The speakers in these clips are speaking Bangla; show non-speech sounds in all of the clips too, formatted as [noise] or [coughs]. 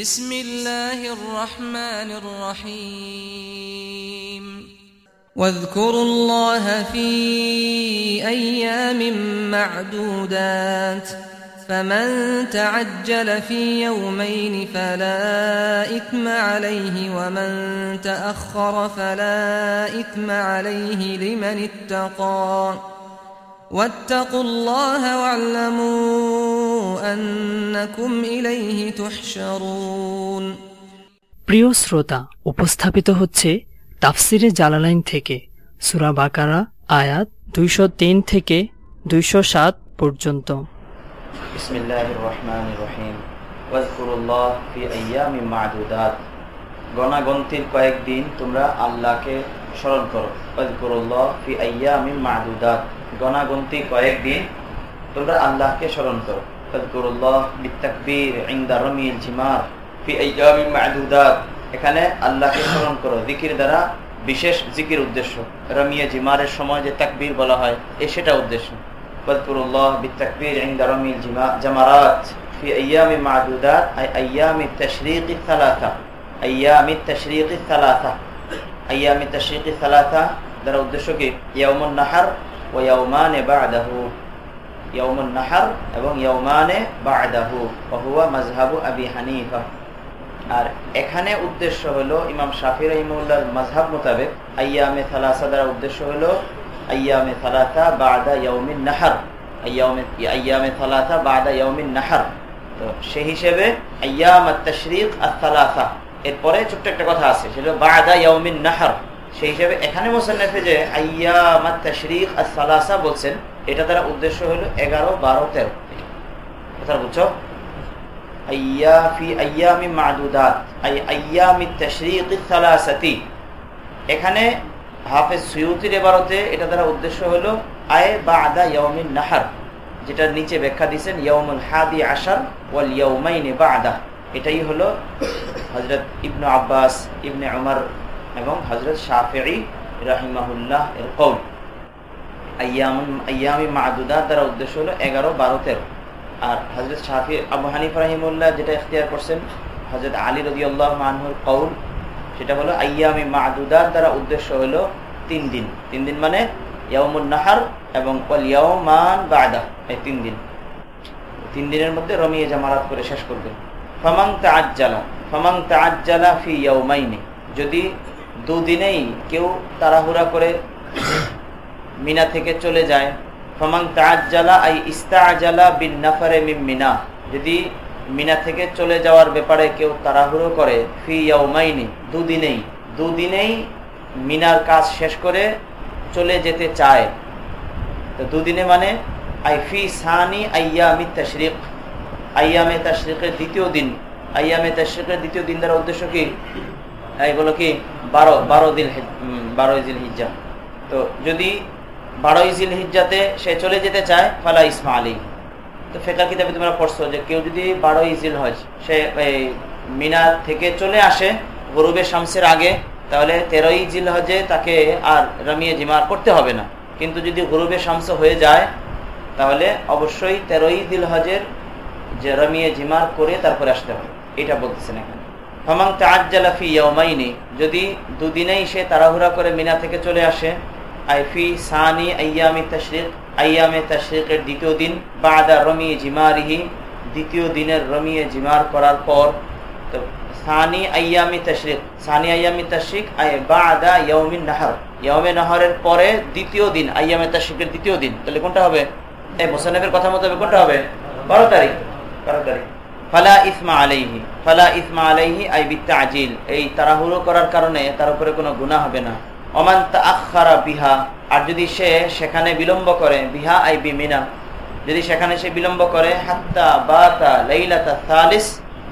بسم الله الرحمن الرحيم. واذكروا الله في أيام معدودات. فمن تعجل في يومين فلا إثم عليه ومن تأخر فلا إثم عليه لمن اتقى. واتقوا الله واعلموا أنكم إليه تحشرون প্রিয় শ্রোতা উপস্থাপিত হচ্ছে তাফসিরে জালালাইন থেকে সুরা বাকারা আয়াত দুইশো তিন থেকে দুইশো সাত পর্যন্ত بسم الله الرحمن الرحيم واذكروا الله في أيام معدودات গণাগন্তির কয়েকদিন তোমরা আল্লাহকে স্মরণ করো। ফি আইয়া আমি মাহুদাত গণাগন্তি কয়েকদিন তোমরা আল্লাহকে স্মরণ করো। এখানে আল্লাহকে স্মরণ করো। জিকির দ্বারা বিশেষ জিকির উদ্দেশ্য। রমিয়া জিমারের সময় যে তাকবীর বলা হয়, এ সেটা উদ্দেশ্য। জিমা জামারাত ফি আয়ামি তাশিকি সালাথা দ্বারা উদ্দেশ্য কি? ইয়ামুন নাহার ও ইয়াউমানে বা ইয়ামুন নাহার এবং ইয়ামানে বা আদাহু অহুয়া মাজহাবু আবি হানিফা। আর এখানে উদ্দেশ্য হলো ইমাম শাফি রহিমুল্লাহর মাজহাব মোতাবেক আয়ামে সালাসা দ্বারা উদ্দেশ্য হলো আয়ামে সালাথা বাদা ইয়ামিন নাহার। আয়ামে সালাসা বাদা ইয়াউমিন নাহার। তো সেই হিসেবে আয়াম আত্মশরিক আসালাসা এরপরে ছোট্ট একটা কথা আছে, সেটা বাদা ইয়াউমিন নাহার। সেই হিসেবে এখানে মোসান্নেফে যে আত-তাশরিক আত-থালাসা বলছেন, এটা তারা উদ্দেশ্য হলো 11 12 13 কথা বুঝছ? আইয়া ফি এখানে এবারতে এটা উদ্দেশ্য হলো, আয় বা আদা ইয়মিন নাহার যেটার নিচে ব্যাখ্যা দিচ্ছেন ইয়মুল হাদি আসার ওয়াল ইয়মাইনে বা আদা এটাই হলো হজরত ইবনু আব্বাস, ইবনে আমার এবং হজরত শাফি রাহিমাহুল্লাহ এর কৌল আয়ামি মাদুদা দ্বারা উদ্দেশ্য হলো এগারো, বারো, তেরো। আর হজরত শাফি আবু হানিফ রাহিমুল্লাহ যেটা ইখতিয়ার করছেন হজরত আলী রদিউল্লাহ মানহুর কৌল সেটা হলো আয়ামি মাদুদার দ্বারা উদ্দেশ্য হলো তিন দিন। তিন দিন মানে ইয়ামুল নাহার এবং ইয়ামান বাদা এই তিন দিন। তিন দিনের মধ্যে রমিয়ে জামারাত করে শেষ করবে ফমাং তাজ্জালা ফমাং তাজ্জালা ফি ইয়াউমাইনি, যদি দুদিনেই কেউ তাড়াহুড়া করে মিনা থেকে চলে যায়, ফমাং তাজ্জালা আই ইস্তাআজালা বিন নাফারে মিন মিনা, যদি মিনা থেকে চলে যাওয়ার ব্যাপারে কেউ তাড়াহুড়ো করে, ফি ইয়াউমাইনি, দুদিনেই দুদিনেই মিনার কাজ শেষ করে চলে যেতে চায়। তো দুদিনে মানে আই ফি সানি আইয়ামি তশরিক। আইয়ামে তশরিকের দ্বিতীয় দিন। আইয়ামে তশরিকের দ্বিতীয় দিন দ্বারা উদ্দেশ্য কি? এগুলো কি? বারো বারো দিন বারো জিল হিজ্জা তো যদি বারোই জিল হিজ্জাতে সে চলে যেতে চায়, ফালা ইসমা আলী। তো ফেকার কিতাবে তোমরা পড়ছো যে কেউ যদি বারোই জিল হজ সে, এই মিনার থেকে চলে আসে গরুবে শামসের আগে, তাহলে তেরোই জিল হজে তাকে আর রমিয়ে জিমার করতে হবে না। কিন্তু যদি গরুবে শামস হয়ে যায়, তাহলে অবশ্যই তেরোই দিল হজের যে রমিয়ে জিমার করে তারপরে আসতে হবে। এটা বলতেছেন এখানে। হমাং তাজ্জালাফি ইয়মাইনি যদি দুদিনেই সে তাড়াহুড়া করে মিনা থেকে চলে আসে আইফি সানি আয়ামি তশরিক আয়ামে তশরিকের দ্বিতীয় দিন, বাদা রমি জিমারিহি, দ্বিতীয় দিনের রমিয়ে জিমার করার পর, তো সানি আয়ামি তশরিক, সানি আয়ামি তশরিক বাদা ইয়মিন নাহার। ইয়মে নাহরের পরে দ্বিতীয় দিন আয়ামে তশরিকের দ্বিতীয় দিন, তাহলে কোনটা হবে? এই মোসানফের কথা মতো হবে কোনটা হবে? বারো তারিখ। ফালা ইসমা আলাইহি, ফালা ইসমা আলাইহি আই বিত্তাজিল। এই তাড়াহুড়ো করার কারণে তার উপরে কোনো গুনাহ হবে না। অমান বিহা, আর যদি সে সেখানে বিলম্ব করে, বিহা আই বি মিনা যদি সেখানে সে বিলম্ব করে, হাত্তা বাতা লাইলাতা সালিস,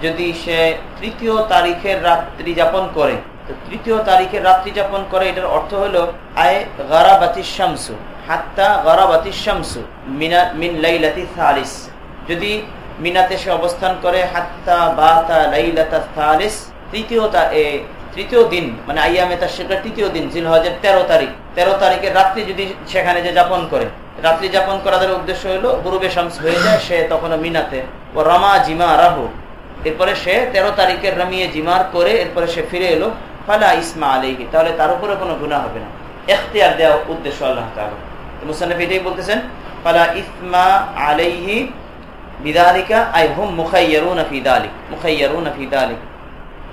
যদি সে তৃতীয় তারিখের রাত্রি যাপন করে, তো তৃতীয় তারিখের রাত্রি যাপন করে, এটার অর্থ হলো, আয় শামসু, হাত্তা গারাবাতি শামসু, মিনা মিন লাইলাতি সালিস। যদি মিনাতে সে অবস্থান করে, হাত্তা বাতা লাইলাতা সালিস তৃতীয় তৃতীয় দিন মানে আইয়ামে তার সেটা তৃতীয় দিন জিল হজের তেরো তারিখ। তেরো তারিখের রাত্রি যদি সেখানে যে যাপন করে। রাত্রি যাপন করার উদ্দেশ্য হলো, গুরুবে শামস হয়ে যায়, সে তখন মিনাতে। ও রমা জিমা রাহু। এরপরে সে তেরো তারিখে রামিয়ে জিমার করে, এরপরে সে ফিরে এলো, ফালা ইসমা আলিহি তাহলে তার উপরে কোনো গুণা হবে না। এখতিয়ার দেওয়া উদ্দেশ্য আল্লাহ তালা মুসানফ এটাই বলতেছেন, ফালা ইসমা আলাইহি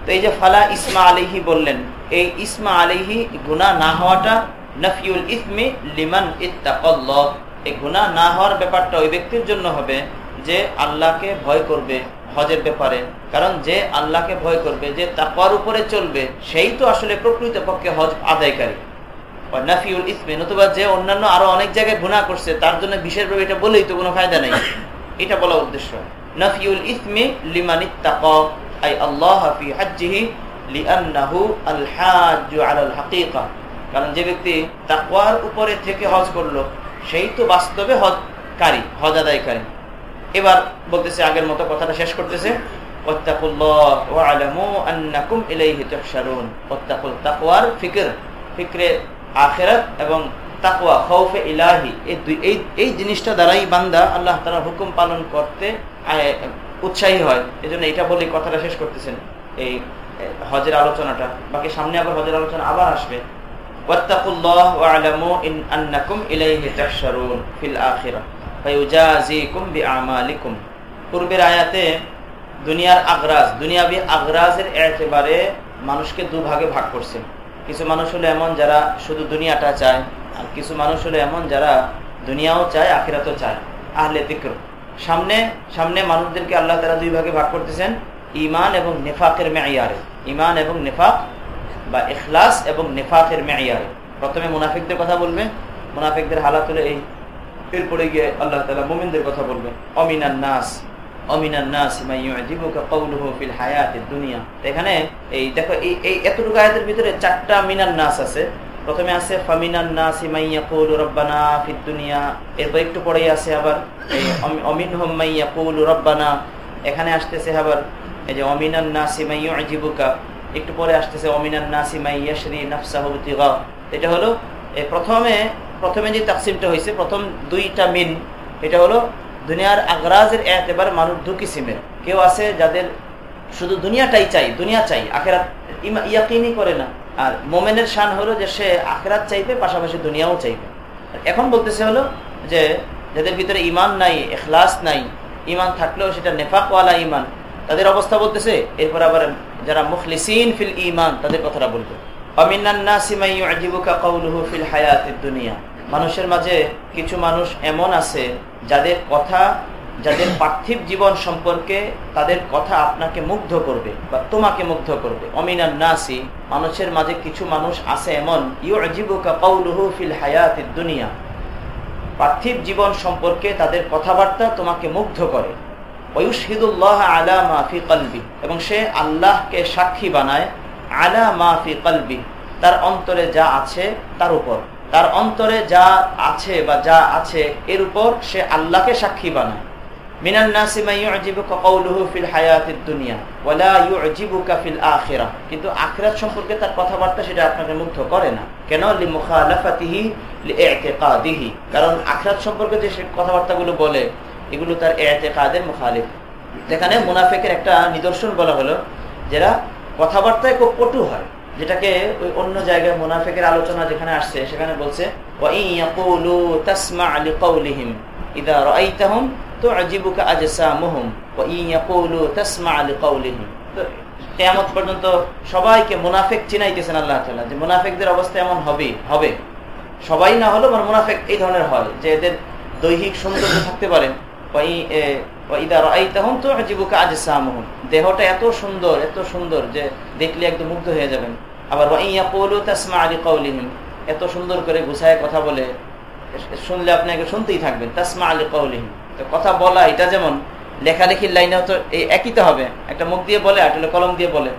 তো এই যে ফালা ইসমা আলিহি বললেন, এই ইসমা আলিহি গুণা না হওয়াটা নফিউল ইসমি লিমান এই গুণা না হওয়ার ব্যাপারটা ওই ব্যক্তির জন্য হবে যে আল্লাহকে ভয় করবে হজের ব্যাপারে। কারণ যে আল্লাহকে ভয় করবে, যে তাকওয়ার উপরে চলবে, সেই তো আসলে প্রকৃত পক্ষে হজ আদায়কারী। নাফিউল ইসমে, নতুবা যে অন্যান্য আরও অনেক জায়গায় গুণা করছে, তার জন্য বিশেষভাবে এটা বলেই তো কোনো ফায়দা নেই। এটা বলা উদ্দেশ্য। নাফিউল ইসমে লিমানিত তাকা আই আল্লাহ ফি হাজ্জিহি লিআন্নাহু আল হাজ্জু আলাল হাকিকা। কারণ যে ব্যক্তি তাকওয়ার উপরে থেকে হজ করল, সেই তো বাস্তবে হজকারী, হজ আদায়কারী। এবার বলতেছে, আগের মতো কথাটা শেষ করতেছে এবং তাকওয়া, খৌফে ইলাহি, এই জিনিসটা দ্বারাই বান্দা আল্লাহ তারা হুকুম পালন করতে উৎসাহী হয়। এই জন্য এটা বলে কথাটা শেষ করতেছেন, এই হজের আলোচনাটা। বাকি সামনে আবার হজের আলোচনা আবার আসবে। পূর্বের আয়াতে দুনিয়ার আগ্রাজ, দুনিয়াবি আগ্রাজের একেবারে মানুষকে দুভাগে ভাগ করছে। কিছু মানুষ হলো এমন যারা শুধু দুনিয়াটা চায় আর কিছু মানুষ হলো এমন যারা দুনিয়াও চায়, আখিরাতও চায়। আহলে বিক্র সামনে সামনে মানুষদেরকে আল্লাহ তারা দুই ভাগে ভাগ করতেছেন ইমান এবং নেফাকের মেয়ারে ইমান এবং নেফাক বা ইখলাস এবং নেফাকের মেয়ারে প্রথমে মুনাফিকদের কথা বলবে, মুনাফিকদের হালাত হলে এই এরপরে গিয়ে আল্লাহ তালা মোমিনদের কথা বলবে, অমিনান নাস এখানে এই, দেখো এই এতটুকু আয়াতের ভিতরে চারটা মিনান নাস আছে। প্রথমে আছে এরপর একটু পরেই আছে আবার অমিন রব্বানা। এখানে আসতেছে আবার, এই যে একটু পরে আসতেছে এটা হলো প্রথমে প্রথমে যে তাকসিমটা হয়েছে, প্রথম দুইটা মিন, এটা হলো দুনিয়ার আগ্রাজের এবার মানুষ দু কিসিমের। কেউ আছে যাদের শুধু দুনিয়াটাই চাই, দুনিয়া চাই, আখেরাত ইয়াকিনই করে না। আর মোমেনের শান হলো যে সে আখেরাত চাইবে, পাশাপাশি দুনিয়াও চাইবে। এখন বলতেছে হলো যে, যাদের ভিতরে ইমান নাই এখলাস নাই ইমান থাকলেও সেটা নেফাকওয়ালা ইমান তাদের অবস্থা বলতেছে, এরপর আবার যারা মুখলিসিন ফিল ইমান তাদের কথাটা বলবে। মানুষের মাঝে কিছু মানুষ এমন আছে, যাদের কথা যাদের পার্থিব জীবন সম্পর্কে তাদের কথা আপনাকে মুগ্ধ করবে বা তোমাকে মুগ্ধ করবে। অমিনার নাসি, মানুষের মাঝে কিছু মানুষ আছে এমন ইউ আজিবুকা কৌলুহু ফিল হায়াত দুনিয়া। পার্থিব জীবন সম্পর্কে তাদের কথাবার্তা তোমাকে মুগ্ধ করে। ওয়ুশহিদুল্লাহ আলা মাফি কলবি, এবং সে আল্লাহকে সাক্ষী বানায় আলা মাফি কলবি, তার অন্তরে যা আছে তার উপর। তার অন্তরে যা আছে বা যা আছে এর উপর সে আল্লাহকে সাক্ষী বানায়। কিন্তু আখরাত সম্পর্কে তার কথাবার্তা সেটা আপনাকে মুগ্ধ করে না। কেন? কারণ আখরাত সম্পর্কে যে কথাবার্তাগুলো বলে, এগুলো তার এতেকাদের মুখালিফ। যেখানে মুনাফেকের একটা নিদর্শন বলা হলো যারা কথাবার্তায় খুব পটু হয়। যেটাকে ওই অন্য জায়গায় মুনাফেকের আলোচনা যেখানে আসছে, সেখানে বলছে পর্যন্ত সবাইকে মুনাফেক চিনাইতেছেন আল্লাহ তাআলা। যে মুনাফেকদের অবস্থা এমন হবে হবে। সবাই না হলো মানে মুনাফেক এই ধরনের হয়, যে এদের দৈহিক সৌন্দর্য থাকতে পারে। দেহটা এত সুন্দর এত সুন্দর যে দেখলে একদম মুগ্ধ হয়ে যাবেন। আবার এত সুন্দর করে গুছায় কথা বলে শুনলে আপনাকে শুনতেই থাকবেন, তাসমা আলী কথা বলা, এটা যেমন লেখালেখির লাইনেও তো এই একই তো হবে। একটা মুখ দিয়ে বলে, আর কলম দিয়ে বলে।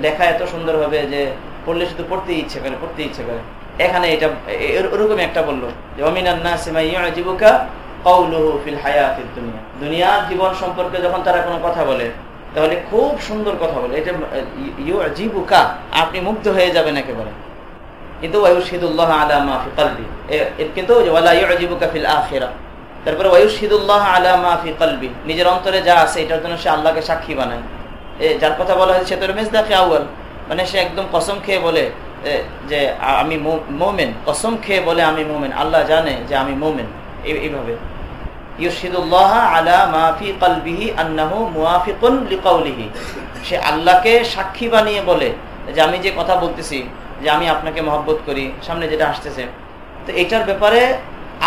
লেখা এত সুন্দর হবে যে পড়লে শুধু পড়তেই ইচ্ছে করে পড়তে ইচ্ছে করে। এখানে এটা ওরকম একটা বলল যে অমিনান্না জীবিকা দুনিয়ার জীবন সম্পর্কে যখন তারা কোনো কথা বলে, তাহলে খুব সুন্দর কথা বলে। এটা জীবুকা আপনি মুগ্ধ হয়ে যাবেন একেবারে। কিন্তু কিন্তু তারপরে নিজের অন্তরে যা আছে, এটার জন্য সে আল্লাহকে সাক্ষী বানায়। যার কথা বলা হয়েছে, সে মেজদাকে আউ্ল মানে সে একদম কসম খেয়ে বলে যে আমি মোমেন। কসম খেয়ে বলে আমি মোমেন। আল্লাহ জানে যে আমি মোমেন। এইভাবে। সে আল্লাহকে সাক্ষী বানিয়ে বলে যে আমি যে কথা বলতেছি, যে আমি আপনাকে মহব্বত করি, সামনে যেটা আসতেছে। তো এটার ব্যাপারে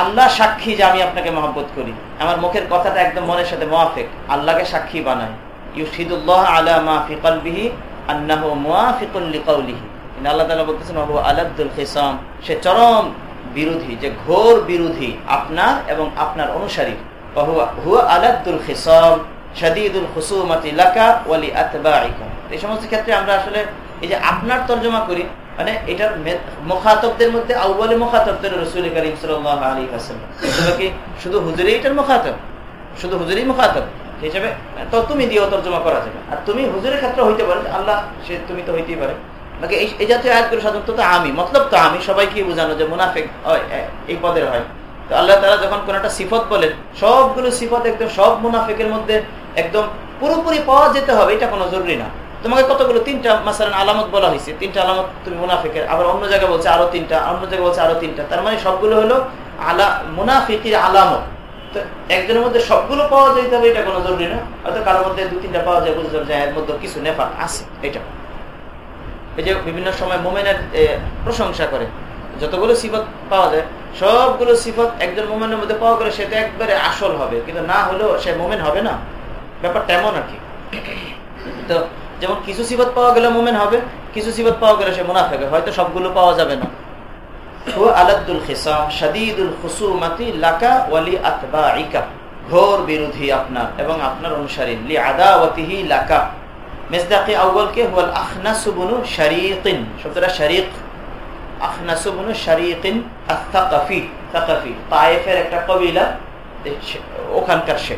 আল্লাহ সাক্ষী যে আমি আপনাকে মহব্বত করি। আমার মুখের কথাটা একদম মনের সাথে মোয়াফেক। আল্লাহকে সাক্ষী বানায়। ইউশিদুল্লাহ আলা আল্লাহ সে চরম বিরোধী, যে ঘোর বিরোধী আপনার এবং আপনার অনুসারী। হুয়া লাকা ওয়ালি সমস্ত ক্ষেত্রে আমরা আসলে এই যে আপনার তর্জমা করি মানে এটার মুখাতবদের মধ্যে আউ্বালি মুখাতবদের রসুল করিম সাল্লাহ আলী হাসাল্লাম কি? শুধু হুজুরে এটার মুখাতব? শুধু হুজুরেই মুখাতব? হিসেবে, তো তুমি দিয়েও তর্জমা করা যাবে। আর তুমি হুজুরের ক্ষেত্রে হইতে পারে আল্লাহ, সে তুমি তো হইতেই পারে। নাকি এই জাতীয় আয়াতগুলো সাধারণত তো আমি, মতলব তো আমি, সবাইকে বোঝানো যে মুনাফেক এই পদের হয়। তো আল্লাহ তারা যখন কোন একটা সিফত বলেন, সবগুলো সিফত একদম সব মুনাফেকের মধ্যে একদম পুরোপুরি পাওয়া যেতে হবে, এটা কোনো জরুরি না। তোমাকে কতগুলো? তিনটা, মাসালান আলামত বলা হয়েছে। তিনটা আলামত তুমি মুনাফিকের। আবার অন্য জায়গায় বলছে আরও তিনটা, অন্য জায়গায় বলছে আরও তিনটা। তার মানে সবগুলো হলো আলা, মুনাফিকের আলামত। একজনের মধ্যে সবগুলো পাওয়া যেতে হবে, এটা কোনো জরুরি না। হয়তো কারোর মধ্যে দু, তিনটা পাওয়া যায় যায় এর মধ্যে কিছু আছে, এটা। এই যে বিভিন্ন সময় মোমেনের প্রশংসা করে। যতগুলো সিফত পাওয়া যায়, সবগুলো সিফত একজন মোমেনের মধ্যে পাওয়া গেলে সেটা একবারে আসল হবে। কিন্তু না হলেও সে মোমেন হবে না। ব্যাপারটা এমন আর কি। তো যেমন কিছু সিবত পাওয়া গেলে মোমেন হবে, কিছু সিবত পাওয়া গেলে সে মুনাফেকে হয়তো সবগুলো পাওয়া যাবে না। ঘোর বিরোধী আপনার এবং আপনার অনুসারী। লাকা। একটা কবিলা ওখানকার শেখ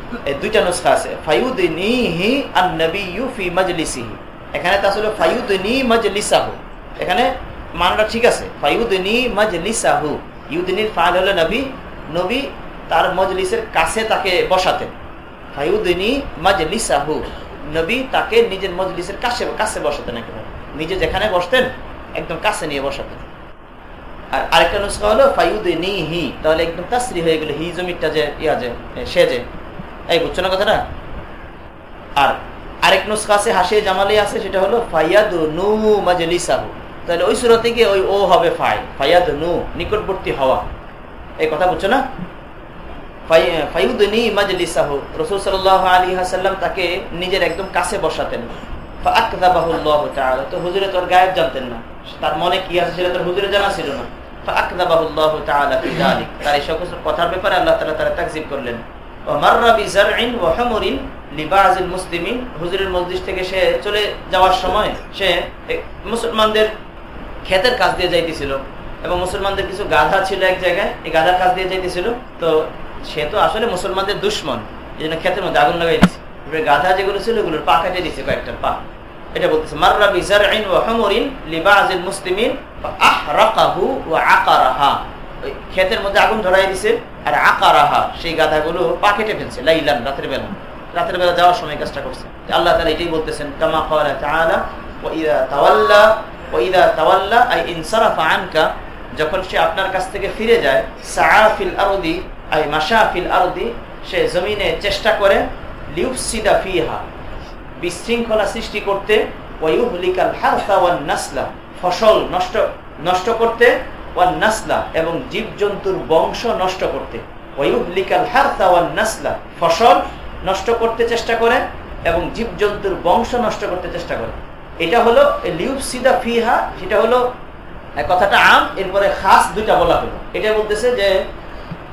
দুইটা নুসখা আছে, ফায়ুদনিহি আন নবিয়্যু ফি মাজলিসিহি। এখানে তা আসলে ফায়ুদনি মাজলিসাহু। এখানে মানটা ঠিক আছে, ফায়ুদনি মাজলিসাহু। ইউদিনির ফাইল হলো নবী নবী তার মজলিসের কাছে তাকে বসাতেন। ফায়ুদনি মাজলিসাহু, নবী তাকে নিজের মজলিসের কাছে কাছে বসাতেন একেবারে। নিজে যেখানে বসতেন, একদম কাছে নিয়ে বসাতেন। আর আরেকটা নুসখা হলো ফায়ুদনি হি তাহলে একদম তাসরি হয়ে গেল, হি জমিটা যে, ইয়া যে সে যে। এই, বুঝছ না কথাটা? আর আরেক নুসখা আছে হাসিয়ে জামালি আছে, সেটা হলো ফাইয়াদ নু মাজলিসাহু। তাহলে ওই সুরতে গিয়ে ওই ও হবে ফাই ফাইয়াদ নু নিকটবর্তী হওয়া। এই কথা বুঝছ না? ফাইউদনি মাজলিসাহু। তাকে নিজের একদম কাছে বসাতেন। তো হুজুরে তোর গায়েব জানতেন না। তার মনে কি আছে সেটা তোর হুজুরে জানা ছিল না। তার এই সকল কথার ব্যাপারে আল্লাহ তালা তারা তাকজিব করলেন। হুজুরের মসজিদ থেকে সে চলে যাওয়ার সময় সে মুসলমানদের কাজ দিয়ে যাইতেছিল এবং মুসলমানদের কিছু গাধা ছিল এক জায়গায়, এই গাধার কাজ দিয়ে যাইতেছিল। তো সে তো আসলে মুসলমানদের দুশ্মন, এই জন্য ক্ষেতের মধ্যে আগুন লাগাই দিচ্ছে গাধা যেগুলো ছিল ওগুলোর পা কাটিয়ে দিচ্ছে কয়েকটা পা। এটা বলতেছে, মাররা লিবাজিল মুসলিমিন আহরাকাহু ওয়া আকারাহা। ওই ক্ষেতের মধ্যে আগুন ধরাই দিছে, আর আকারাহা, সেই গাধাগুলো পা কেটে ফেলছে, লাইলান, রাতের বেলা। রাতের বেলা যাওয়ার সময় কাজটা করছে। আল্লাহ তাআলা এটাই বলতেছেন, কামা ক্বালা তাআলা, ওয়া তাওয়াল্লা যখন সে আপনার কাছ থেকে ফিরে যায় সাআফিল আরদি সে জমিনে চেষ্টা করে, লিউফসিদা ফিহা বিশৃঙ্খলা সৃষ্টি করতে ফসল নষ্ট নষ্ট করতে নাসলা এবং জীবজন্তুর বংশ নষ্ট করতে। নাসলা ফসল নষ্ট করতে চেষ্টা করে এবং জীবজন্তুর বংশ নষ্ট করতে চেষ্টা করে। এটা হলো লিউফসিদা ফিহা, সেটা হলো কথাটা আম, এরপরে খাস দুইটা বলা হলো। এটা বলতেছে যে,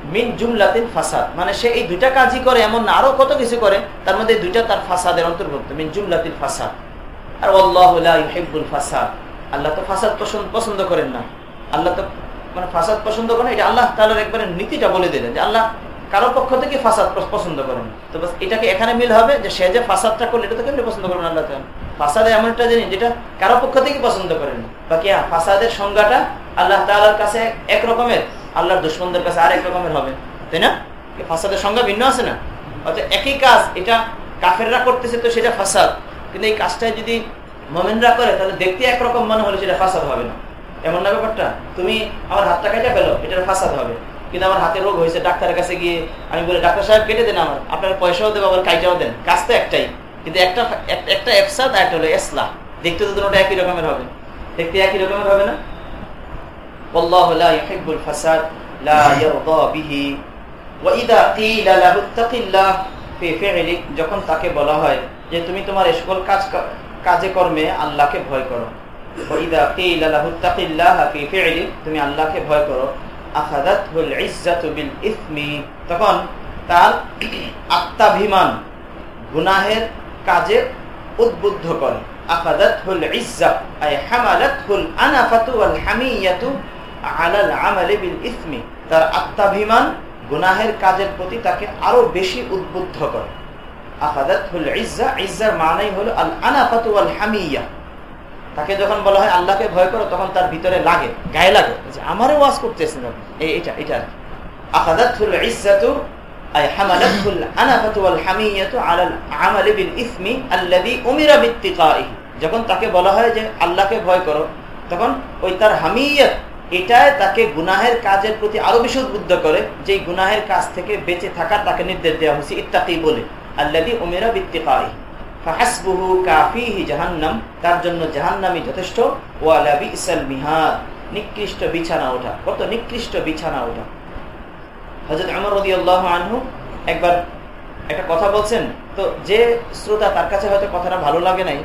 মিন জুমলাতিন ফাসাদ মানে সে এই দুইটা কাজই করে, এমন আরও কত কিছু করে, তার মধ্যে দুইটা তার ফাসাদের অন্তর্ভুক্ত, মিন জুমলাতিন ফাসাদ। আর আল্লাহুল ফাসাদ। আল্লাহ তো ফাসাদ পছন্দ করেন না। আল্লাহ তো মানে ফাসাদ পছন্দ করেন এটা আল্লাহ তালার একবারে নীতিটা বলে দিলেন যে আল্লাহ কারও পক্ষ থেকে ফাসাদ পছন্দ করেন তো বাস এটাকে এখানে মিল হবে যে সে যে ফাসাদটা করলে এটা তো কেমনি পছন্দ করবেন আল্লাহ ফাসাদে এমন একটা জিনিস যেটা কারও পক্ষ থেকে পছন্দ করেন বাকি হ্যাঁ ফাসাদের সংজ্ঞাটা আল্লাহ তালার কাছে এক রকমের, আল্লাহর দুশ্মনদের কাছে আর এক রকমের হবে। তাই না? ফাসাদের সংজ্ঞা ভিন্ন আছে না? অর্থাৎ একই কাজ, এটা কাফেররা করতেছে তো সেটা ফাসাদ। কিন্তু এই কাজটা যদি মোমেনরা করে, তাহলে দেখতে একরকম মনে হলে সেটা ফাসাদ হবে না। এমন না ব্যাপারটা? তুমি আমার হাতটা কেটে ফেলো, এটার ফাঁসাদ হবে। কিন্তু আমার হাতে রোগ হয়েছে, ডাক্তারের কাছে গিয়ে আমি বলি, ডাক্তার সাহেব, কেটে দেন আমার। আপনার পয়সাও দেবো, আবার কাইটাও দেন। কাজ তো একটাই। কিন্তু একটা একটা এফসাদ আর একটা হলো এসলা। দেখতে তো দুটো একই রকমের হবে। দেখতে একই রকমের হবে না? যখন তাকে বলা হয় যে, তুমি তোমার এসকল কাজ কাজে কর্মে আল্লাহকে ভয় করো। তুমি আল্লাহকে ভয় করো। তখন তার আত্মাভিমান গুনাহের কাজে উদ্বুদ্ধ করে। আফাদাত ইজ্জা বিল গুনাহের কাজের প্রতি তাকে আরও বেশি উদ্বুদ্ধ করে। আফাদাত হুল ইজ্জা, ইজ্জার মানাই হলো আল আনাফাতু আল হামিয়া। তাকে যখন বলা হয় আল্লাহকে ভয় করো, তখন তার ভিতরে লাগে, গায়ে লাগে। যে আমারও ওয়াজ করতেছেন এই, এটা এটা। আখাদাতুল ইজ্জাতু, আই হামালাতুল আনাফাতু হামিয়াতু আলাল আমালি বিল ইসমি আল্লাযী উমিরা বিত্তিকাইহি যখন তাকে বলা হয় যে আল্লাহকে ভয় করো, তখন ওই তার হামিয়াত, এটাই তাকে গুনাহের কাজের প্রতি আরও বেশি উদ্বুদ্ধ করে যে গুনাহের কাজ থেকে বেঁচে থাকার তাকে নির্দেশ দেওয়া হয়েছে ইত্যাদি বলে। আল্লাদি উমেরা বৃত্তি পাওয়াই ফাহাসবুহু কাফিহি জাহান্নাম, তার জন্য জাহান্নামই যথেষ্ট। ওয়ালাবি ইসাল মিহাদ, নিকৃষ্ট বিছানা ওঠা, কত নিকৃষ্ট বিছানা ওঠা। হজরত আমর রদি আল্লাহ আনহু একবার একটা কথা বলছেন, তো যে শ্রোতা তার কাছে হয়তো কথাটা ভালো লাগে নাই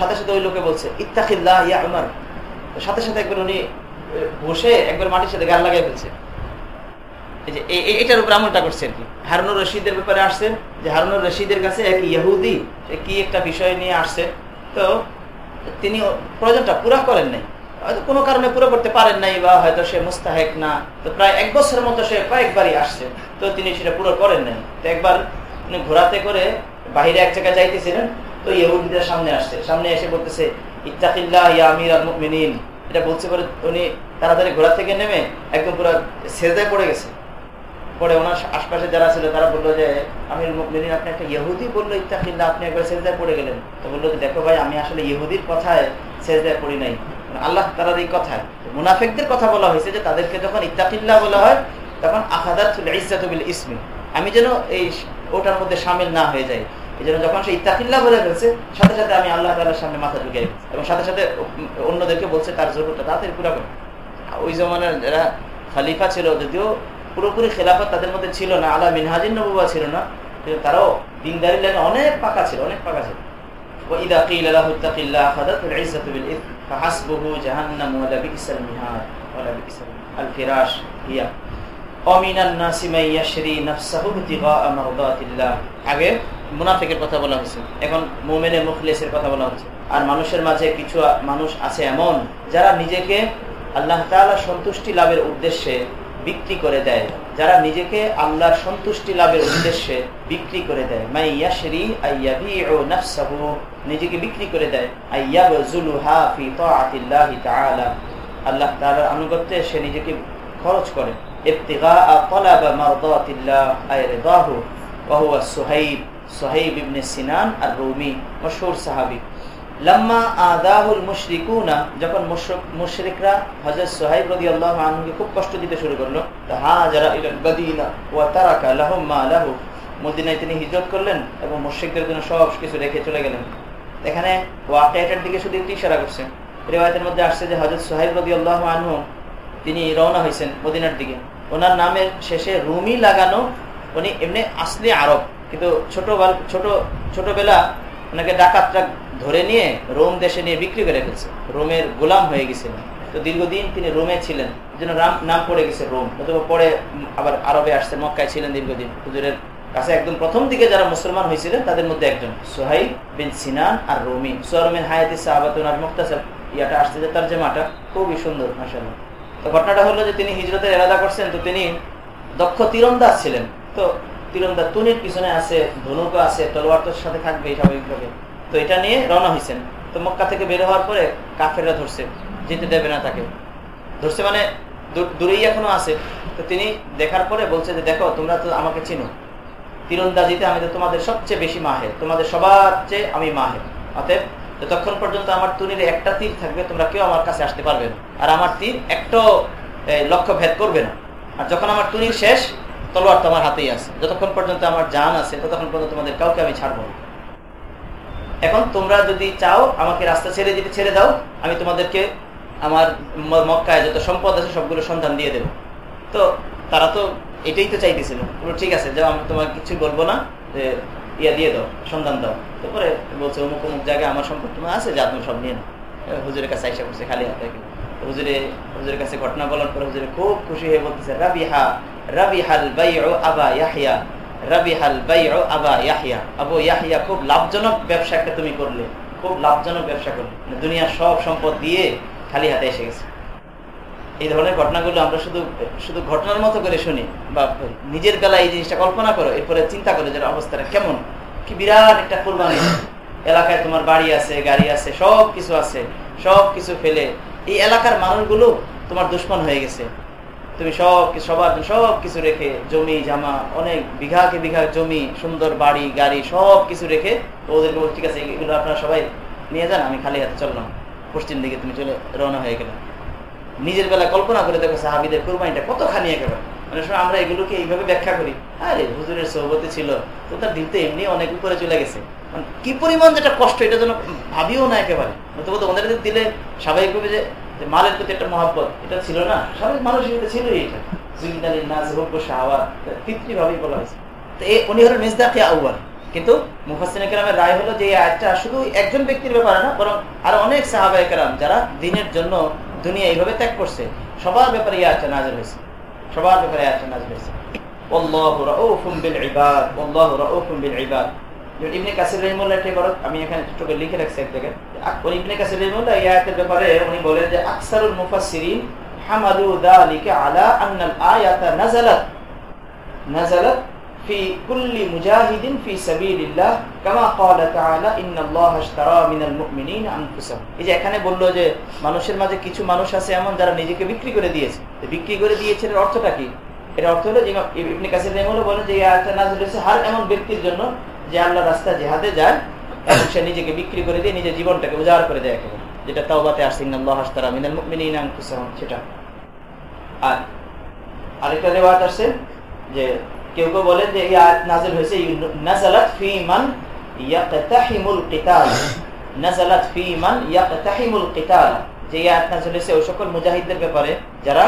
সাথে সাথে ওই লোকে বলছে ইত্তাকিল্লাহ ইয়া আমার সাথে সাথে একবার উনি বসে একবার মাটির সাথে গাল লাগাই ফেলছে। এটার উপর আমলটা করছে আর কি। হারুনুর রশিদের ব্যাপারে আসছেন যে হারুনুর রশিদের কাছে এক ইহুদি কি একটা বিষয় নিয়ে আসছে? তো তিনি প্রয়োজনটা পুরা করেন নাই। হয়তো কোনো কারণে পুরো করতে পারেন নাই বা হয়তো সে মুস্তাহেক না। তো প্রায় এক বছরের মতো সে কয়েকবারই আসছে। তো তিনি সেটা পুরো করেন নাই। তো একবার উনি ঘোরাতে করে বাহিরে এক জায়গায় যাইতেছিলেন, তো ইহুদিদের সামনে আসছে। সামনে এসে বলতেছে, ইত্তাকিল্লাহ ইয়া আমির আল মুমিনিন। এটা বলছে পরে উনি তাড়াতাড়ি ঘোরা থেকে নেমে একদম পুরো সেজায় পড়ে গেছে। পরে ওনার আশপাশে যারা ছিল, তারা বলল যে আমির আপনি একটা ইহুদি বলল, ইত্তাকিল্লাহ, আপনি একবার সেজায় পড়ে গেলেন। তো বলল দেখো ভাই, আমি আসলে ইহুদির কথায় সেজায় পড়ি নাই। আল্লাহ তালার এই কথায়। মুনাফেকদের কথা বলা হয়েছে যে, তাদেরকে যখন ইত্তাকিল্লাহ বলা হয়, তখন ইজ্জাতুল ইসমি। আমি যেন এই ওটার মধ্যে সামিল না হয়ে যাই। এই জন্য যখন সে ইত্তাকিল্লাহ বলে ফেলছে, সাথে সাথে আমি আল্লাহ তালার সামনে মাথা ঢুকে এবং সাথে সাথে অন্যদেরকে বলছে, তার জরুরটা তাড়াতাড়ি পুরা করে। ওই জমানের যারা খালিফা ছিল, যদিও পুরোপুরি খেলাফত তাদের মধ্যে ছিল না, আলা মিনহাজিন নবুবা ছিল না, কিন্তু তারাও দিনদারির লাইনে অনেক পাকা ছিল, অনেক পাকা ছিল। আগে কথা বলা হয়েছে, এখন মোমেনে কথা বলা আর মানুষের মাঝে কিছু মানুষ আছে এমন, যারা নিজেকে আল্লাহ তালা সন্তুষ্টি লাভের উদ্দেশ্যে বিক্রি করে দেয়। যারা নিজেকে আল্লাহর সন্তুষ্টি লাভের উদ্দেশ্যে বিক্রি করে দেয়। মাইয়াশরি আইয়াবিউ নাফসাহু, নিজেকে বিক্রি করে দেয়। আইয়াবযুলুহা ফি তাআতিল্লাহি তাআলা। আল্লাহ তাআলার আনুগত্যে সে নিজেকে খরচ করে। ইবতিগাআ তালাবা মারদাতিল্লাহ আই রিদাহু, ওয়া হুয়া সুহাইব। সুহাইব ইবনে সিনান আর রুমি, মশহুর সাহাবী। লাম্মা আদাহুল মুশরিকুনা, যখন মুশরিকরা হযরত সুহাইব রাদিয়াল্লাহু আনহুকে খুব কষ্ট দিতে শুরু করল তাহাজারা ইলা মদিনা ওয়া তারাকা লাহুম মা লাহু। মদিনায় তিনি হিজরত করলেন এবং মুশরিকদের জন্য সব কিছু রেখে চলে গেলেন। এখানে ওয়াকিয়াটার দিকে শুধু একটু ইশারা করছেন রিওয়ায়াতের মধ্যে আসছে যে হযরত সুহাইব রাদিয়াল্লাহু আনহু তিনি রওনা হয়েছেন মদিনার দিকে। ওনার নামের শেষে রুমি লাগানো, উনি এমনি আসলে আরব। কিন্তু ছোট ছোট ছোটবেলা ওনাকে ডাকাতরা ধরে নিয়ে রোম দেশে নিয়ে বিক্রি করে ফেলছে। রোমের গোলাম হয়ে গেছিলেন তো দীর্ঘদিন তিনি রোমে ছিলেন। যেন রাম নাম পড়ে গেছে রোম। অথবা পরে আবার আরবে আসছে, মক্কায় ছিলেন দীর্ঘদিন। হুজুরের কাছে একদম প্রথম দিকে যারা মুসলমান হয়েছিলেন, তাদের মধ্যে একজন সোহাই বিন সিনান আর রোমি। সোহরমিন হায়াতি সাহাবাতুন আর মুক্তাসাব ইয়াটা আসছে যে তার জামাটা খুবই সুন্দর মাসাল্লাহ তো ঘটনাটা হলো যে তিনি হিজরতের এরাদা করছেন, তো তিনি দক্ষ তীরন্দাজ ছিলেন। তো তীরন্দাজ, তুনির পিছনে আছে ধনুক আছে তলোয়ার তোর সাথে থাকবে স্বাভাবিকভাবে। তো এটা নিয়ে রওনা হয়েছেন তো মক্কা থেকে বের হওয়ার পরে কাফেররা ধরছে, যেতে দেবে না তাকে। ধরছে মানে দূরেই এখনও আছে। তো তিনি দেখার পরে বলছে যে, দেখো, তোমরা তো আমাকে চিনো। তীরন্দাজিতে আমি তো তোমাদের সবচেয়ে বেশি মাহে তোমাদের সবার চেয়ে আমি মাহে অতএব যতক্ষণ পর্যন্ত আমার তুনির একটা তীর থাকবে, তোমরা কেউ আমার কাছে আসতে পারবে না। আর আমার তীর একটাও লক্ষ্য ভেদ করবে না। আর যখন আমার তুনির শেষ, তলোয়ার তোমার হাতেই আছে। যতক্ষণ পর্যন্ত আমার জান আছে, ততক্ষণ পর্যন্ত তোমাদের কাউকে আমি ছাড়বো না। এখন তোমরা যদি চাও আমাকে রাস্তা ছেড়ে দিতে, ছেড়ে দাও, আমি তোমাদেরকে আমার মক্কায় যত সম্পদ আছে সবগুলো সন্ধান দিয়ে দেবো। তো তারা তো এটাই তো চাইতেছিল। ঠিক আছে যে আমি তোমাকে কিছু বলব না, যে ইয়া দিয়ে দাও, সন্ধান দাও। তারপরে বলছে, অমুক অমুক জায়গায় আমার সম্পদ তোমার আছে, যা তুমি সব নিয়ে নাও। হুজুরের কাছে আইসা করছে খালি হাতে হুজুরে, হুজুরের কাছে ঘটনা বলার পরে হুজুরে খুব খুশি হয়ে বলতেছে, রাবিহা, রাবিহাল বাই আবা ইয়াহিয়া। আবা ইয়াহিয়া আবু ইয়াহিয়া খুব লাভজনক ব্যবসা একটা তুমি করলে। খুব লাভজনক ব্যবসা করলে। মানে দুনিয়ার সব সম্পদ দিয়ে খালি হাতে এসে গেছে। এই ধরনের ঘটনাগুলো আমরা শুধু শুধু ঘটনার মতো করে শুনি বা নিজের বেলায় এই জিনিসটা কল্পনা করো, এরপরে চিন্তা করো যে অবস্থাটা কেমন। কি বিরাট একটা কোরবানি। এলাকায় তোমার বাড়ি আছে, গাড়ি আছে সব কিছু আছে সব কিছু ফেলে। এই এলাকার মানুষগুলো তোমার দুশ্মন হয়ে গেছে। তুমি সব সবার সব কিছু রেখে জমি, জামা, অনেক বিঘাকে বিঘা জমি, সুন্দর বাড়ি, গাড়ি সব কিছু রেখে ওদেরকে ঠিক আছে, এগুলো আপনারা সবাই নিয়ে যান, আমি খালি হাতে চললাম। পশ্চিম দিকে তুমি চলে রওনা হয়ে গেলাম নিজের বেলা কল্পনা করে দেখো, সাহাবিদের কোরবানিটা কতখানি একেবারে। মানে আমরা এগুলোকে এইভাবে ব্যাখ্যা করি, আরে, হুজুরের সৌবতে ছিল, তো তার তো এমনি অনেক উপরে চলে গেছে। মানে কি পরিমাণ যেটা কষ্ট, এটা যেন ভাবিও না একেবারে। নতুবা ওদের দিলে স্বাভাবিকভাবে যে মালের প্রতি একটা মহাব্বত, এটা ছিল না? স্বাভাবিক মানুষ এটা। ছিল এটা পিতৃভাবেই বলা হয়েছে। তো এই উনি মেজদাকে আউ্বাল কিন্তু রায় হলো যে এই আয়টা শুধু একজন ব্যক্তির ব্যাপারে না, বরং আরও অনেক যারা দিনের জন্য দুনিয়া এইভাবে ত্যাগ করছে, সবার ব্যাপারে এই নাজর হয়েছে। সবার ব্যাপারে আয়টা নাজর হয়েছে। আমি এখানে ছোটকে লিখে রাখছি এক জায়গায়। ইবনে কাসির আয়াতের ব্যাপারে উনি বলেন যে, আকসারুল মুফাসসিরিন আলা আয়াতা নাযালাত নাযালাত ফি কুল্লি মুজাহিদিন ফি সাবিলিল্লাহ, কামা ক্বালা তাআলা, ইন্নাল্লাহ মিনাল মুমিনিনা এই যে এখানে বলল যে, মানুষের মাঝে কিছু মানুষ আছে এমন যারা নিজেকে বিক্রি করে দিয়েছে। বিক্রি করে দিয়েছে এর অর্থটা কি? এর অর্থ হলো ইবনে কাসির বলেন যে নাযিল হয়েছে হার এমন ব্যক্তির জন্য যে আল্লাহ রাস্তা জিহাদে যায় [coughs] সে নিজেকে বিক্রি করে দিয়ে নিজের জীবনটাকে উজাড় করে দেয় একেবারে যেটা তাওবাতে আসছে ইন্নাল্লাহ আশতারা মিনাল সেটা। আর আরেকটা রিওয়ায়াত আসছে যে কেউ কেউ বলেন যে এই আয়াত নাজিল হয়েছে নাজালাত ফি মান ইয়াকতাহিমুল কিতাল। নাজালাত ফি মান ইয়াকতাহিমুল কিতাল। যে এই আয়াত নাজিল হয়েছে, ওই সকল মুজাহিদদের ব্যাপারে যারা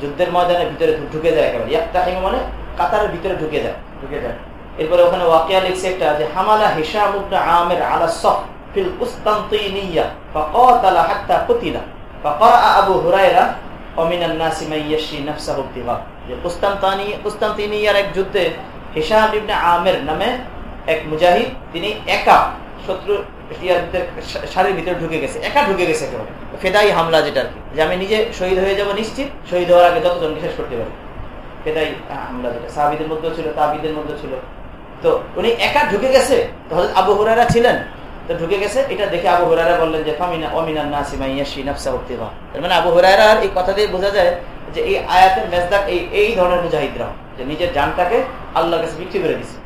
যুদ্ধের ময়দানের ভিতরে ঢুকে যায় একেবারে। ইয়াকতাহিম মানে কাতারের ভিতরে ঢুকে যায় ঢুকে যায়। এরপরে ওখানে ওয়াকিয়া লিখছে একটা যে, হামালা হিসাম আমির আলা সফ ফিল কুস্তান্তিনিয়া ফাকাতালা হাত্তা কুতিলা ফাকরা আবু হুরায়রা অমিনান নাসি মাইয়াশি নাফসাহু ইবতিগা. যে কুস্তান্তানি, কুস্তান্তিনিয়ার এক যুদ্ধে হিসাম ইবনে আমির নামে এক মুজাহিদ, তিনি একা শত্রু সারির ভিতরে ঢুকে গেছে, একা ঢুকে গেছে একেবারে। ফেদাই হামলা যেটা আর কি। যে আমি নিজে শহীদ হয়ে যাব নিশ্চিত, শহীদ হওয়ার আগে যতজনকে শেষ করতে পারি। ফেদাই হামলা যেটা, সাহাবিদের মধ্যেও ছিল, তাবিদের মধ্যে ছিল। তো উনি একা ঢুকে গেছে? তো আবু হুরারা ছিলেন। তো ঢুকে গেছে, এটা দেখে আবু হুরারা বললেন যে, ফামিনা অমিনান নাসিমা ইয়াশি নাফসা উক্তিবা মানে আবু হুরারার এই কথা দিয়ে বোঝা যায় যে, এই আয়াতের মেজদাক এই এই ধরনের মুজাহিদরা যে নিজের জানটাকে আল্লাহর কাছে বিক্রি করে দিছে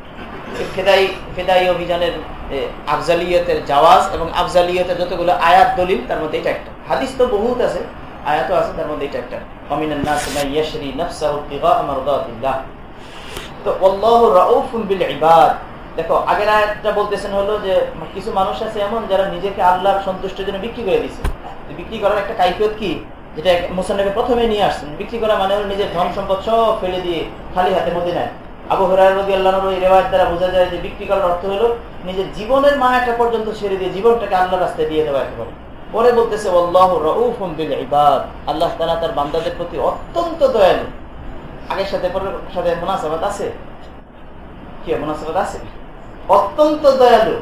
ফেদাই ফেদাই অভিযানের আফজালিয়তের জাওয়াজ এবং আফজালিয়তের যতগুলো আয়াত দলিল, তার মধ্যে এটা একটা। হাদিস তো বহুত আছে, আয়াতও আছে, তার মধ্যে এটা একটা। অমিনান নাসিমা ইয়াশরি নাফসা উক্তিবা আমারদাতিল্লাহ দেখো, আগের বলতেছেন হলো যে, কিছু মানুষ আছে এমন যারা নিজেকে আল্লাহর সন্তুষ্টের জন্য বিক্রি করে বিক্রি করার একটা কাইফিয়ত কি? যেটা প্রথমে নিয়ে আসছেন বিক্রি করা মানে হলো নিজের ধন সম্পদ সব ফেলে দিয়ে খালি হাতে মধ্যে নেয় আবু আল্লাহর বোঝা যায় যে বিক্রি করার অর্থ হলো নিজের জীবনের মায়াটা পর্যন্ত ছেড়ে দিয়ে জীবনটাকে আল্লাহ রাস্তায় দিয়ে দেওয়া একেবারে। পরে বলতেছে আল্লাহ ইবাদ। আল্লাহ তার বান্দাদের প্রতি অত্যন্ত দয়ালু। আগের সাথে পরের সাথে মুনাসাবাত আছে? কি মোনাসবত আছে? অত্যন্ত দয়ালু।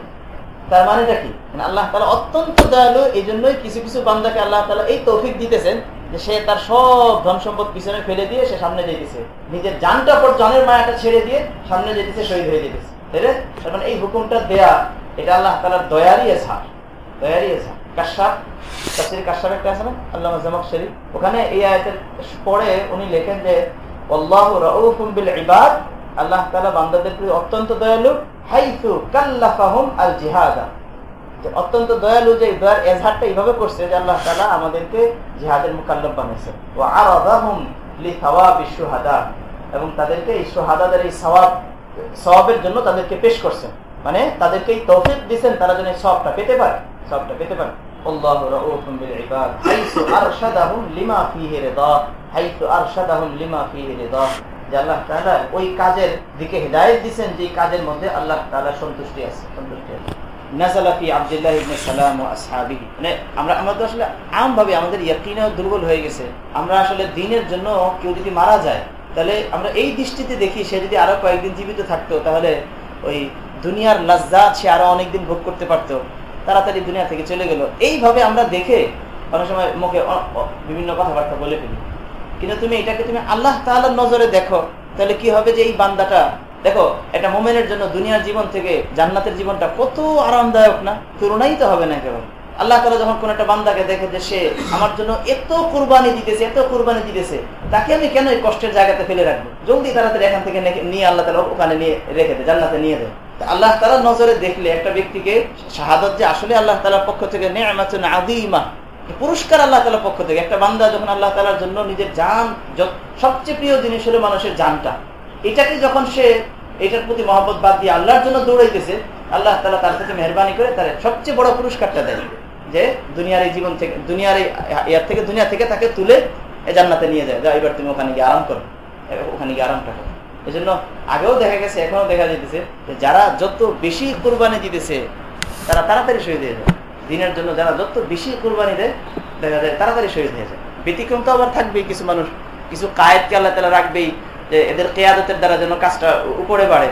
তার মানেটা কি? মানে আল্লাহ তালা অত্যন্ত দয়ালু এই জন্যই কিছু কিছু বান্দাকে আল্লাহ তালা এই তৌফিক দিতেছেন যে সে তার সব ধন সম্পদ পিছনে ফেলে দিয়ে সে সামনে যেতেছে নিজের জানটা পর জনের মায়াটা ছেড়ে দিয়ে সামনে যেতেছে শহীদ হয়ে যেতেছে তাই তার মানে এই হুকুমটা দেয়া, এটা আল্লাহ তালার দয়ারই এসার দয়ারই এসার কাশ্যাপ কাশ্যাপ একটা আছে না? আল্লাহ জামাক শরীফ। ওখানে এই আয়তের পরে উনি লেখেন যে আল্লাহ রাউফুম বিল ইবাদ, আল্লাহ তাআলা বান্দাদের প্রতি অত্যন্ত দয়ালু হাইথু কাল্লাফাহুম আল জিহাদা। অত্যন্ত দয়ালু যে দয়ার এজহারটা এইভাবে করছে যে আল্লাহ তাআলা আমাদেরকে জিহাদের মুকাল্লাফ বানাইছে ওয়া আরাদাহুম লি থাওয়াবি শুহাদা, এবং তাদেরকে এই শুহাদাদের এই সওয়াব, সওয়াবের জন্য তাদেরকে পেশ করছেন মানে তাদেরকে এই তৌফিক দিবেন তারা যেন সবটা পেতে পারে সবটা পেতে পারে। হাইসু আরশাদাহুম লিমা ফিহি রিদা, হাইসু আরশাদাহুম লিমা ফিহি যে আল্লাহ ওই কাজের দিকে যে কাজের মধ্যে আল্লাহ সন্তুষ্টি আছে সন্তুষ্টি আছে। ইবনে সালাম ও মানে আমরা আমাদের আসলে আমভাবে আমাদের দুর্বল হয়ে গেছে। আমরা আসলে দিনের জন্য কেউ যদি মারা যায়, তাহলে আমরা এই দৃষ্টিতে দেখি সে যদি আরও কয়েকদিন জীবিত থাকতো, তাহলে ওই দুনিয়ার লাজ্জাত সে আরও অনেকদিন ভোগ করতে পারতো। তাড়াতাড়ি দুনিয়া থেকে চলে গেল। এইভাবে আমরা দেখে অনেক সময় মুখে বিভিন্ন কথাবার্তা বলে ফেলি। কিন্তু তুমি এটাকে তুমি আল্লাহ তাআলার নজরে দেখো, তাহলে কি হবে যে এই বান্দাটা, দেখো, একটা মোমেনের জন্য দুনিয়ার জীবন থেকে জান্নাতের জীবনটা কত আরামদায়ক না? তুলনাই তো হবে না কেবল। আল্লাহ তালা যখন কোন একটা বান্দাকে দেখে যে সে আমার জন্য এত কোরবানি দিতেছে, এত কোরবানি দিতেছে, তাকে আমি কেন এই কষ্টের জায়গাতে ফেলে রাখব? জলদি তাড়াতাড়ি এখান থেকে নিয়ে আল্লাহ তালা ওখানে নিয়ে রেখে দেয় জান্নাতে নিয়ে দেয় আল্লাহ তালা নজরে দেখলে একটা ব্যক্তিকে শাহাদত যে আসলে আল্লাহ তালার পক্ষ থেকে আদিমা পুরস্কার আল্লাহ তালার পক্ষ থেকে, একটা বান্দা যখন আল্লাহ তালার জন্য নিজের যান সবচেয়ে প্রিয় জিনিস হলো মানুষের যানটা এটাকে যখন সে এটার প্রতি মহব্বত বাদ দিয়ে আল্লাহর জন্য দৌড়াইতেছে, আল্লাহ তালা তার সাথে মেহরবানি করে তার সবচেয়ে বড় পুরস্কারটা দেয় যে দুনিয়ার এই জীবন থেকে, দুনিয়ার ইয়ার থেকে, দুনিয়া থেকে তাকে তুলে জান্নাতে নিয়ে যায়। যা, এবার তুমি ওখানে গিয়ে আরাম করো। ওখানে গিয়ে আরামটা করো। আগেও দেখা গেছে, এখনও দেখা যেতেছে যারা যত বেশি কোরবানি দিতেছে, তারা তাড়াতাড়ি শহীদ হয়ে যায়। দিনের জন্য যারা যত বেশি কোরবানি দেয়, দেখা যায় তাড়াতাড়ি শহীদ হয়ে যায়। ব্যতিক্রম তো আবার থাকবেই কিছু মানুষ। কিছু কায়েতকে আল্লাহ তালা রাখবেই যে এদের কেয়াদতের দ্বারা যেন কাজটা উপরে বাড়ে।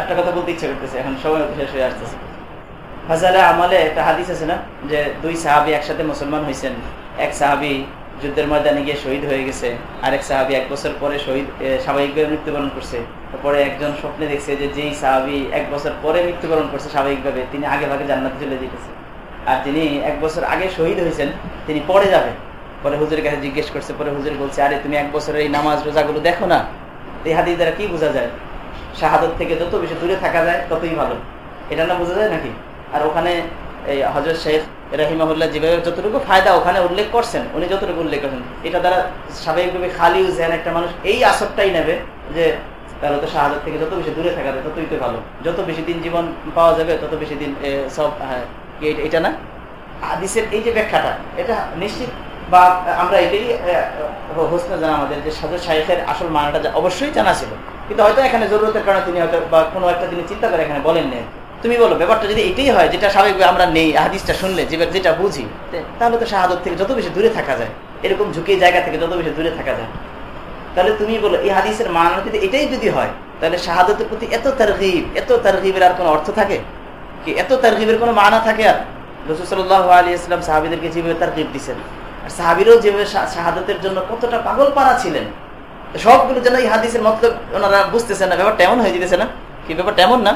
একটা কথা বলতে ইচ্ছা করতেছে, এখন সময় শেষ হয়ে আসতেছে। হাজালে আমলে একটা হাদিস আছে না, যে দুই সাহাবি একসাথে মুসলমান হয়েছেন এক সাহাবি যুদ্ধের ময়দানে গিয়ে শহীদ হয়ে গেছে। আরেক সাহাবি এক বছর পরে শহীদ স্বাভাবিকভাবে মৃত্যুবরণ করছে। তারপরে একজন স্বপ্নে দেখছে যে যেই সাহাবি এক বছর পরে মৃত্যুবরণ করছে স্বাভাবিকভাবে, তিনি আগে ভাগে জান্নাতে চলে যেতেছে। আর যিনি এক বছর আগে শহীদ হয়েছেন, তিনি পরে যাবে। পরে হুজুরের কাছে জিজ্ঞেস করছে, পরে হুজুর বলছে, আরে, তুমি এক বছরের এই নামাজ রোজাগুলো দেখো না? এই হাদিস দ্বারা কি বোঝা যায়? শাহাদত থেকে যত বেশি দূরে থাকা যায়, ততই ভালো। এটা না বোঝা যায় নাকি? আর ওখানে, এই হজরত শেখ রাহিমাহুল্লাহ যেভাবে যতটুকু ফায়দা ওখানে উল্লেখ করছেন, উনি যতটুকু উল্লেখ করছেন, এটা দ্বারা স্বাভাবিকভাবে খালি জেন একটা মানুষ এই আসরটাই নেবে যে তাহলে তো শাহাদত থেকে যত বেশি দূরে থাকা যায়, ততই তো ভালো। যত বেশি দিন জীবন পাওয়া যাবে, তত বেশি দিন সব এটা না? আদিসের এই যে ব্যাখ্যাটা, এটা নিশ্চিত বা আমরা এটাই হোসনে জানা আমাদের যে সাজু শাহেখের আসল মানাটা অবশ্যই জানা ছিল। কিন্তু হয়তো এখানে জরুরতের কারণে তিনি হয়তো বা কোনো একটা তিনি চিন্তা করে এখানে বলেন নেই তুমি বলো, ব্যাপারটা যদি এটাই হয়, যেটা স্বাভাবিকভাবে আমরা নেই, হাদিসটা শুনলে যেটা বুঝি তাহলে তো শাহাদত থেকে যত বেশি দূরে থাকা যায়, এরকম ঝুঁকির জায়গা থেকে যত বেশি দূরে থাকা যায়। তাহলে তুমি বলো, এই হাদিসের মানা যদি এটাই যদি হয়, তাহলে শাহাদতের প্রতি এত তারগিব, এত তারগিবের আর কোনো অর্থ থাকে? কি এত তারগিবের কোনো মানা থাকে আর? রসুসাল্লাহ আলী ইসলাম সাহাবিদেরকে যেভাবে তারগিব দিচ্ছেন আর সাহাবিরও যেভাবে শাহাদতের জন্য কতটা পাগল পাড়া ছিলেন, সবগুলো যেন এই হাদিসের মতলব ওনারা বুঝতেছেন না, ব্যাপারটা এমন হয়ে যেতেছে না? কি ব্যাপারটা এমন না?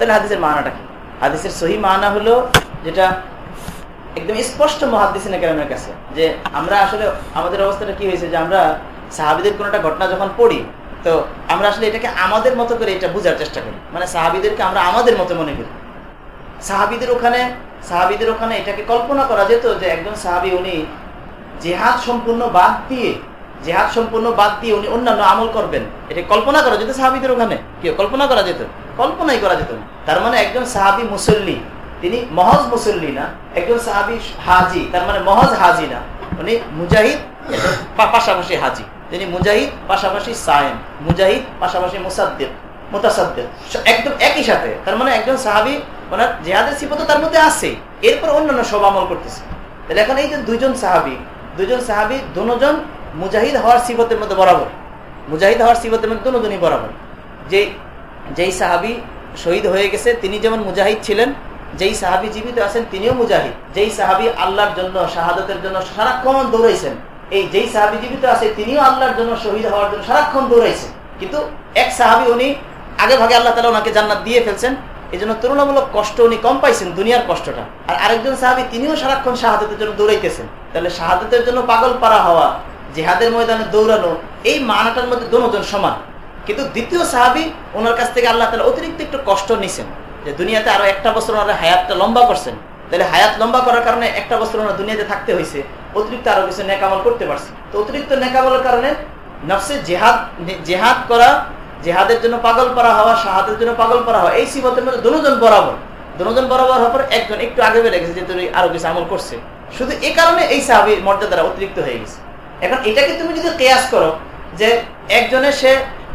তাহলে হাদিসের মানাটা কি? হাদিসের সহি মানা হলো যেটা একদম স্পষ্ট মহাদিসিন কেরামের কাছে, যে আমরা আসলে আমাদের অবস্থাটা কি হয়েছে যে আমরা সাহাবিদের কোনো একটা ঘটনা যখন পড়ি, তো আমরা আসলে এটাকে আমাদের মতো করে এটা বোঝার চেষ্টা করি। মানে সাহাবিদেরকে আমরা আমাদের মতো মনে করি। সাহাবিদের ওখানে সাহাবিদের ওখানে এটাকে কল্পনা করা যেত যে একজন সাহাবি উনি জেহাদ সম্পূর্ণ বাদ দিয়ে জেহাদ সম্পূর্ণ বাদ দিয়ে উনি অন্যান্য আমল করবেন। এটা কল্পনা করা যেত সাহাবিদের ওখানে। কি কল্পনা করা যেত? কল্পনাই করা যেত তার মানে একজন সাহাবি মুসল্লি, তিনি মহজ মুসল্লি না, একজন সাহাবি হাজি, তার মানে মহজ হাজি না। উনি মুজাহিদ পাশাপাশি হাজি। তিনি মুজাহিদ, পাশাপাশি সায়েম, মুজাহিদ, পাশাপাশি মুসাদ্দিক, মোতাসাদ্দিক। একদম একই সাথে। তার মানে একজন সাহাবি, ওনার জেহাদের সিপত তার মধ্যে আছে। এরপর অন্যান্য সব আমল করতেছে। তাহলে এখন এই যে দুইজন সাহাবি দুজন সাহাবি, দুজন মুজাহিদ হওয়ার সিবতের মধ্যে বরাবর, মুজাহিদ হওয়ার সিবতের মধ্যে দুজনই বরাবর। যে, যেই সাহাবি শহীদ হয়ে গেছে, তিনি যেমন মুজাহিদ ছিলেন, যেই সাহাবি জীবিত আছেন, তিনিও মুজাহিদ। যেই সাহাবি আল্লাহর জন্য, শাহাদতের জন্য সারাক্ষণ দৌড়াইছেন, এই যেই সাহাবি জীবিত আছে, তিনিও আল্লাহর জন্য শহীদ হওয়ার জন্য সারাক্ষণ দৌড়াইছেন। কিন্তু এক সাহাবি উনি আগে ভাগে আল্লাহ তালা ওনাকে জান্নাত দিয়ে ফেলছেন এই জন্য তুলনামূলক কষ্ট উনি কম পাইছেন দুনিয়ার কষ্টটা। আর আরেকজন সাহাবি তিনিও সারাক্ষণ শাহাদতের জন্য দৌড়াইতেছেন। তাহলে শাহাদতের জন্য পাগল পারা হওয়া জেহাদের ময়দানে দৌড়ানো, এই মানাটার মধ্যে দুজন সমান। কিন্তু দ্বিতীয় সাহাবি, ওনার কাছ থেকে আল্লাহ তালা অতিরিক্ত একটু কষ্ট নিছেন। যে দুনিয়াতে আরও একটা বছর ওনার হায়াতটা লম্বা করছেন। তাহলে হায়াত লম্বা করার কারণে একটা বছর ওনার দুনিয়াতে থাকতে হয়েছে অতিরিক্ত আরও কিছু নেকামল করতে পারছে। তো অতিরিক্ত নেকামলের কারণে নফসে জেহাদ জেহাদ করা, জেহাদের জন্য পাগল করা হওয়া, শাহাদের জন্য পাগল করা হওয়া, এই সিবতের মধ্যে দুজন বরাবর দুজন বরাবর হওয়ার পর একজন একটু আগে বেড়ে গেছে যে তুমি আরও কিছু আমল করছে। শুধু এই কারণে এই সাহাবির মর্যাদাটা অতিরিক্ত হয়ে গেছে। এখন এটাকে তুমি যদি কেয়াস করো, যে একজনের সে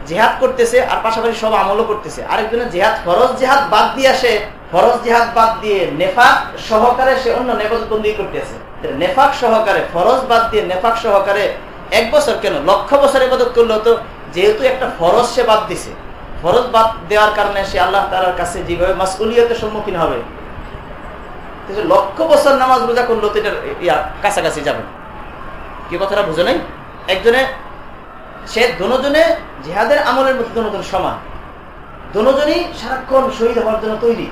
জেহাদ করতেছে, আর পাশাপাশি সব আমলও করতেছে, আরেকজনের জেহাদ ফরজ জেহাদ বাদ দিয়ে আসে ফরজ জেহাদ বাদ দিয়ে নেফাক সহকারে সে অন্য নেফাজবন্দি করতেছে। নেফাক সহকারে, ফরজ বাদ দিয়ে নেফাক সহকারে এক বছর কেন? লক্ষ বছর এবাদত করল তো যেহেতু একটা ফরজ সে বাদ দিছে। ফরজ বাদ দেওয়ার কারণে সে আল্লাহ তালার কাছে যেভাবে মাসউলিয়তের সম্মুখীন হবে। লক্ষ বছর নামাজ রোজা করল তো এটার কাছাকাছি যাবে কি কথাটা বুঝে নাই? একজনে, সে দনোজনে জেহাদের আমলের মধ্যে দনোজন সমান। দনোজনই সারাক্ষণ শহীদ হওয়ার জন্য তৈরি।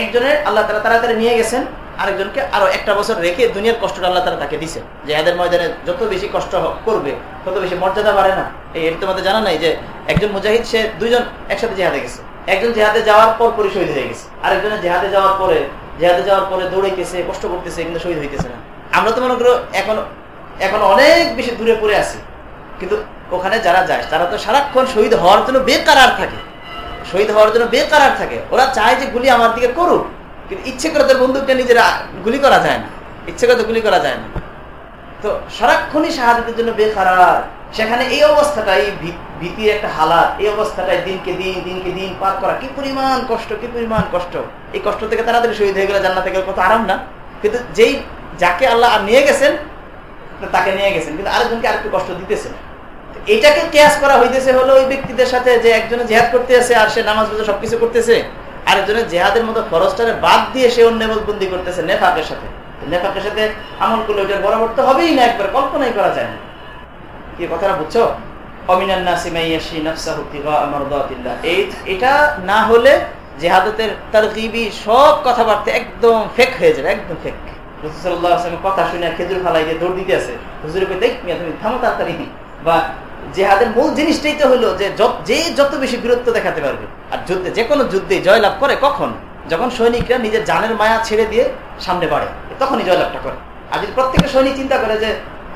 একজনের আল্লাহ তারা তাড়াতাড়ি নিয়ে গেছেন, আরেকজনকে আরও একটা বছর রেখে দুনিয়ার কষ্টটা আল্লাহ তারা তাকে দিছে জেহাদের ময়দানে যত বেশি কষ্ট করবে, তত বেশি মর্যাদা বাড়ে না। এই এর তোমাদের জানা নাই যে একজন মুজাহিদ, সে দুইজন একসাথে জেহাদে গেছে। একজন জেহাদে যাওয়ার পর পরে শহীদ হয়ে গেছে। আরেকজনের জেহাদে যাওয়ার পরে, জেহাদে যাওয়ার পরে দৌড়াইতেছে, কষ্ট করতেছে, কিন্তু শহীদ হইতেছে না। আমরা তো মনে করো এখন এখন অনেক বেশি দূরে পড়ে আছি। কিন্তু ওখানে যারা যায়, তারা তো সারাক্ষণ শহীদ হওয়ার জন্য বেকারার থাকে। শহীদ হওয়ার জন্য বেকারার থাকে। ওরা চায় যে গুলি আমার দিকে করুক, কিন্তু ইচ্ছে করে তোর বন্দুকটা নিজেরা গুলি করা যায় না। ইচ্ছে করে গুলি করা যায় না। তো সারাক্ষণই শাহাদের জন্য বেকারার সেখানে এই অবস্থাটা এই ভীতির একটা হালাত। এই অবস্থাটাই দিনকে দিন দিনকে দিন পার করা। কি পরিমাণ কষ্ট, কি পরিমাণ কষ্ট। এই কষ্ট থেকে তাড়াতাড়ি শহীদ হয়ে গেলে জান্নাতে গেলে কত আরাম না। কিন্তু যেই, যাকে আল্লাহ আর নিয়ে গেছেন তাকে নিয়ে গেছেন, কিন্তু আরেকজনকে আরেকটু কষ্ট দিতেছে। এটাকে কেয়াস করা হইতেছে হলো ওই ব্যক্তিদের সাথে যে একজনে জেহাদ করতে আছে আর সে নামাজ বুঝে সবকিছু করতেছে, আরেকজনের জেহাদের মতো ফরজটারে বাদ দিয়ে সে অন্য বন্দি করতেছে নেফাকের সাথে। নেফাকের সাথে আমল করলে ওইটার বরাবর তো হবেই না, একবার কল্পনাই করা যায় না। কি কথাটা বুঝছ? এটা না হলে জেহাদতের তার সব কথাবার্তা একদম ফেক হয়ে যাবে, একদম ফেক কথা শুনে খেজুর ফালাই দিয়ে দৌড় দিতে আছে হুজুরে দেখ তুমি থামো তাড়াতাড়ি। বা জেহাদের মূল জিনিসটাই তো হলো যে যে যত বেশি বীরত্ব দেখাতে পারবে। আর যুদ্ধে যে কোনো যুদ্ধে জয়লাভ করে কখন? যখন সৈনিকরা নিজের জানের মায়া ছেড়ে দিয়ে সামনে বাড়ে, তখনই জয়লাভটা করে। আর যদি প্রত্যেকটা সৈনিক চিন্তা করে যে,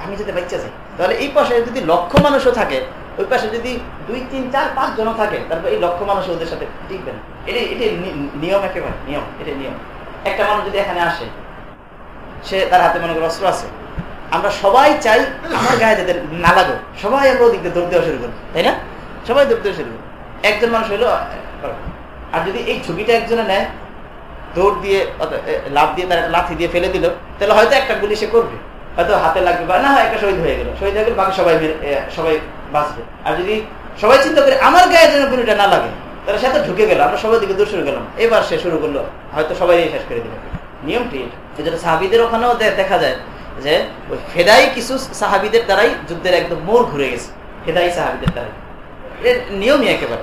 আমি যদি বাচ্চা যাই? তাহলে এই পাশে যদি লক্ষ মানুষও থাকে, ওই পাশে যদি দুই, তিন, চার, পাঁচ জন থাকে, তারপর এই লক্ষ মানুষ ওদের সাথে টিকবে না। এটাই এটাই নিয়ম একেবারে, নিয়ম, এটাই নিয়ম। একটা মানুষ যদি এখানে আসে সে তার হাতে মনে করে অস্ত্র আছে। আমরা সবাই চাই আমার গায়ে যাদের না লাগো। সবাই আমরা ওদিক দৌড় দেওয়া শুরু করি, তাই না? সবাই দৌড় দেওয়া শুরু করি। একজন মানুষ হইল আর যদি এই ঝুঁকিটা একজনে নেয়, দৌড় দিয়ে লাভ দিয়ে তার লাথি দিয়ে ফেলে দিল, তাহলে হয়তো একটা গুলি সে করবে। হয়তো হাতে লাগবে বা না হয় একটা শহীদ হয়ে গেল। শহীদ হয়ে গেল বাকি সবাই সবাই বাঁচবে। আর যদি সবাই চিন্তা করে আমার গায়ে যেন গুলিটা না লাগে, তাহলে সে তো ঢুকে গেল, আমরা সবাই দিকে দূর শুরু গেলাম এবার সে শুরু করল, হয়তো সবাই শেষ করে দিল। নিয়মটি এটা। সাহাবিদের ওখানেও দেখা যায় যে ওই ফেদাই কিছু সাহাবিদের দ্বারাই যুদ্ধের একদম মোড় ঘুরে গেছে। ফেদাই সাহাবিদের দ্বারাই। নিয়মই একেবারে।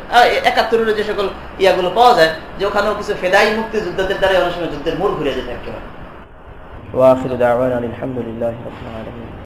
একাত্তরের যে সকল ইয়াগুলো পাওয়া যায়, যে ওখানেও কিছু ফেদাই মুক্তি যুদ্ধদের দ্বারাই অনেক সময় যুদ্ধের মোড় ঘুরে যেতে একেবারে।